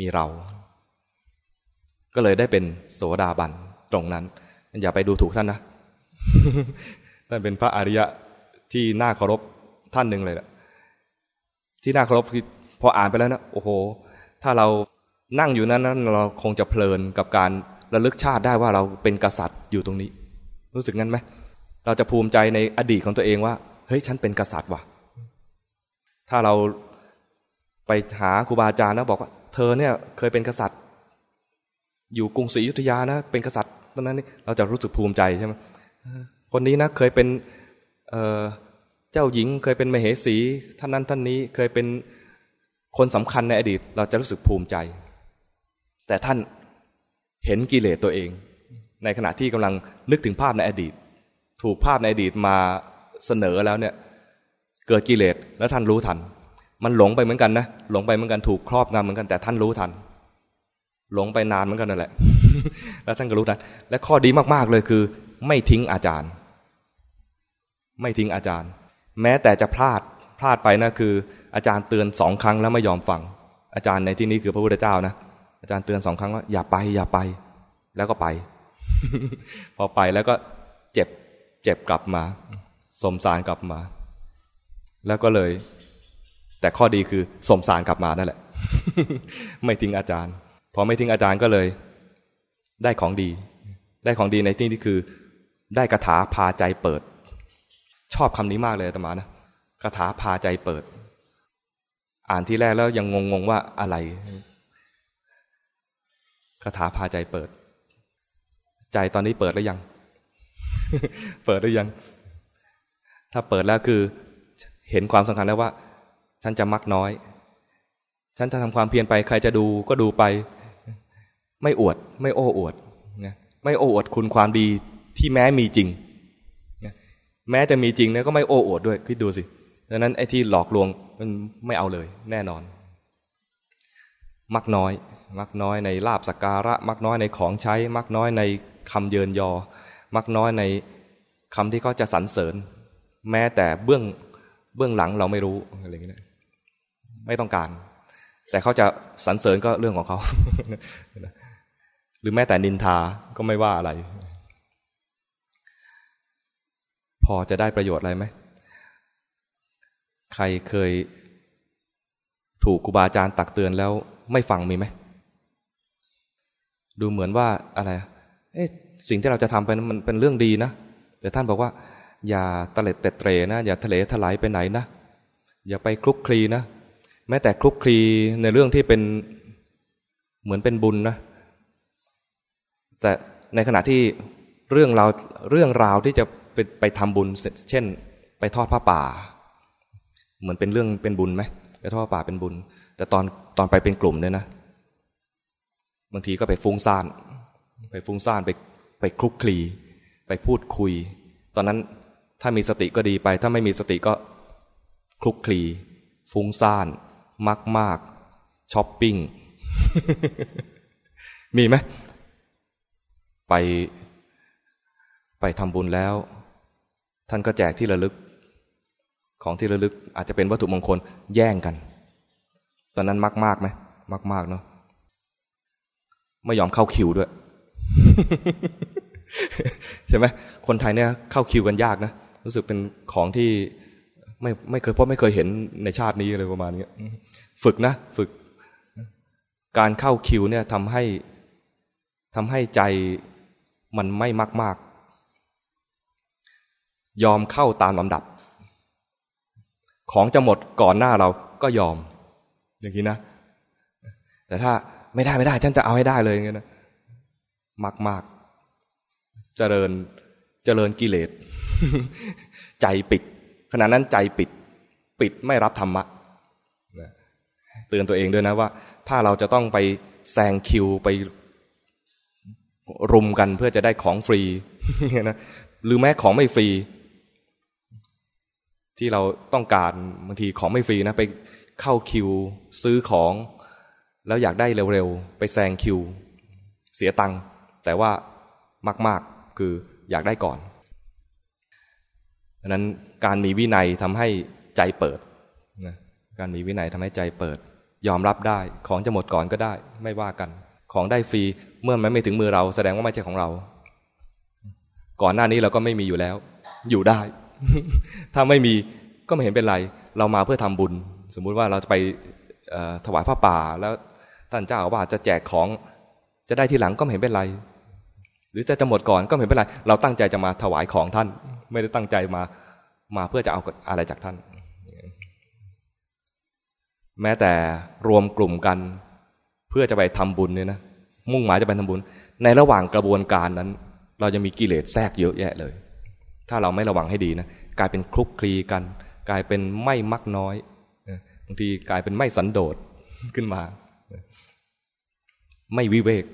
มีเรา ก็เลยได้เป็นโสดาบันตรงนั้น อย่าไปดูถูกท่านนะท่านเป็นพระอริยะที่น่าเคารพท่านหนึ่งเลยแหละที่น่าเคารพคือพออ่านไปแล้วนะโอ้โห ถ้าเรานั่งอยู่นั้นนั้นเราคงจะเพลินกับการระลึกชาติได้ว่าเราเป็นกษัตริย์อยู่ตรงนี้ รู้สึกงั้นไหมเราจะภูมิใจในอดีตของตัวเองว่า เฮ้ยฉันเป็นกษัตริย์ว่ะ ถ้าเราไปหาครูบาอาจารย์แล้วบอกว่า เธอเนี่ยเคยเป็นกษัตริย์ อยู่กรุงศรีอยุธยานะ เป็นกษัตริย์ตอนนั้นนี่เราจะรู้สึกภูมิใจใช่ไหมคนนี้นะเคยเป็นเจ้าหญิง เคยเป็นมเหสีท่านนั้นท่านนี้เคยเป็นคนสำคัญในอดีต เราจะรู้สึกภูมิใจ แต่ท่านเห็นกิเลสตัวเอง ในขณะที่กำลังนึกถึงภาพในอดีต ถูกภาพในอดีตมาเสนอแล้วเนี่ย เกิดกิเลสแล้วท่านรู้ทัน มันหลงไปเหมือนกันนะหลงไปเหมือนกันถูกครอบงำเหมือนกันแต่ท่านรู้ทัน หลงไปนานเหมือนกันนั่นแหละ แล้วท่านก็รู้ทันและข้อดีมากๆเลยคือ ไม่ทิ้งอาจารย์ ไม่ทิ้งอาจารย์ แม้แต่จะพลาดพลาดไปนะคือ อาจารย์เตือนสองครั้งแล้วไม่ยอมฟัง อาจารย์ในที่นี้คือพระพุทธเจ้านะอาจารย์เตือนสองครั้งว่าอย่าไปอย่าไป แล้วก็ไป พอไปแล้วก็เจ็บเจ็บกลับมา สมสารกลับมา แล้วก็เลย แต่ข้อดีคือสมสารกลับมานั่นแหละ ไม่ทิ้งอาจารย์ พอไม่ทิ้งอาจารย์ก็เลย ได้ของดี ได้ของดีในที่นี้คือ ได้คาถาพาใจเปิด ชอบคำนี้มากเลยตมานะคาถาพาใจเปิด อ่านที่แรกแล้วยังงงๆว่าอะไรคาถาพาใจเปิด ใจตอนนี้เปิดหรือยัง เปิดหรือยัง ถ้าเปิดแล้วคือ เห็นความสำคัญแล้วว่า ฉันจะมักน้อย ฉันจะทำความเพียรไปใครจะดูก็ดูไป ไม่อวด ไม่โอ้อวดนะไม่โอ้อวดคุณความดีที่แม้มีจริงนะแม้จะมีจริงเนี่ยก็ไม่โอ้อวดด้วยคิดดูสิดังนั้นไอ้ที่หลอกลวงมันไม่เอาเลย แน่นอน มักน้อย มักน้อยในลาบสักการะ มักน้อยในของใช้ มักน้อยในคำเยินยอ มักน้อยในคำที่เขาจะสรรเสริญ แม้แต่เบื้องเบื้องหลังเราไม่รู้อะไรอย่างเงี้ย ไม่ต้องการ แต่เขาจะสรรเสริญก็เรื่องของเขา หรือแม้แต่นินทาก็ไม่ว่าอะไร พอจะได้ประโยชน์อะไรไหม ใครเคยถูกครูบาอาจารย์ตักเตือนแล้วไม่ฟังมีไหม ดูเหมือนว่าอะไรเอ๊ะสิ่งที่เราจะทำไปนั้นมันเป็นเรื่องดีนะ แต่ท่านบอกว่า อย่าตะเล็ดเตะเตรนะ อย่าทะเลถลายไปไหนนะ อย่าไปคลุกคลีนะ แม้แต่คลุกคลีในเรื่องที่เป็นเหมือนเป็นบุญนะ แต่ในขณะที่เรื่องราวเรื่องราวที่จะไปไปทำบุญเช่น ไปทอดผ้าป่า เหมือนเป็นเรื่องเป็นบุญไหมไปทอดผ้าป่าเป็นบุญ แต่ตอนตอนไปเป็นกลุ่มเนี่ยนะ บางทีก็ไปฟุ้งซ่าน ไปฟุ้งซ่านไปไปคลุกคลี ไปพูดคุย ตอนนั้นถ้ามีสติก็ดีไป ถ้าไม่มีสติก็คลุกคลี ฟุ้งซ่าน มากมากช้อปปิ้ง มีไหมไป ไปทำบุญแล้ว ท่านก็แจกที่ระลึก ของที่ระลึก อาจจะเป็นวัตถุมงคลแย่งกัน ตอนนั้นมากมากไหมมากมากเนาะไม่ยอมเข้าคิวด้วย ใช่ไหมคนไทยเนี่ยเข้าคิวกันยากนะรู้สึกเป็นของที่ไม่ไม่เคยเพราะไม่เคยเห็นในชาตินี้อะไรประมาณนี้ ฝึกนะ ฝึก การเข้าคิวเนี่ยทำให้ทำให้ใจมันไม่มากมากยอมเข้าตามลำดับ ของจะหมดก่อนหน้าเราก็ยอม อย่างนี้นะ แต่ถ้าไม่ได้ไม่ได้ ฉันจะเอาให้ได้เลยอย่างเงี้ยนะมากมากเจริญเจริญกิเลส ใจปิดขณะนั้นใจปิด ปิดไม่รับธรรมะ เตือนตัวเองด้วยนะว่า ถ้าเราจะต้องไปแซงคิวไปรุมกันเพื่อจะได้ของฟรีนะหรือแม้ของไม่ฟรี ที่เราต้องการบางทีของไม่ฟรีนะไปเข้าคิวซื้อของ แล้วอยากได้เร็วๆ ไปแซงคิว เสียตังค์แต่ว่ามาก ๆคืออยากได้ก่อนดังนั้นการมีวินัยทำให้ใจเปิดนะการมีวินัยทำให้ใจเปิด ยอมรับได้ ของจะหมดก่อนก็ได้ ไม่ว่ากัน ของได้ฟรีเมื่อมันไม่ถึงมือเรา แสดงว่าไม่ใช่ของเรา ก่อนหน้านี้เราก็ไม่มีอยู่แล้ว อยู่ได้ ถ้าไม่มีก็ไม่เห็นเป็นไร เรามาเพื่อทำบุญ สมมุติว่าเราจะไปถวายพระป่า แล้วท่านเจ้าว่าจะแจกของจะได้ทีหลังก็ไม่เห็นเป็นไร หรือจะจะหมดก่อนก็ไม่เป็นไร เราตั้งใจจะมาถวายของท่าน ไม่ได้ตั้งใจมามาเพื่อจะเอาอะไรจากท่าน แม้แต่รวมกลุ่มกัน เพื่อจะไปทำบุญเนี่ยนะมุ่งหมายจะไปทำบุญ ในระหว่างกระบวนการนั้น เราจะมีกิเลสแทรกเยอะแยะเลย ถ้าเราไม่ระวังให้ดีนะกลายเป็นคลุกคลีกัน กลายเป็นไม่มักน้อยบางทีกลายเป็นไม่สันโดษขึ้นมา ไม่วิเวก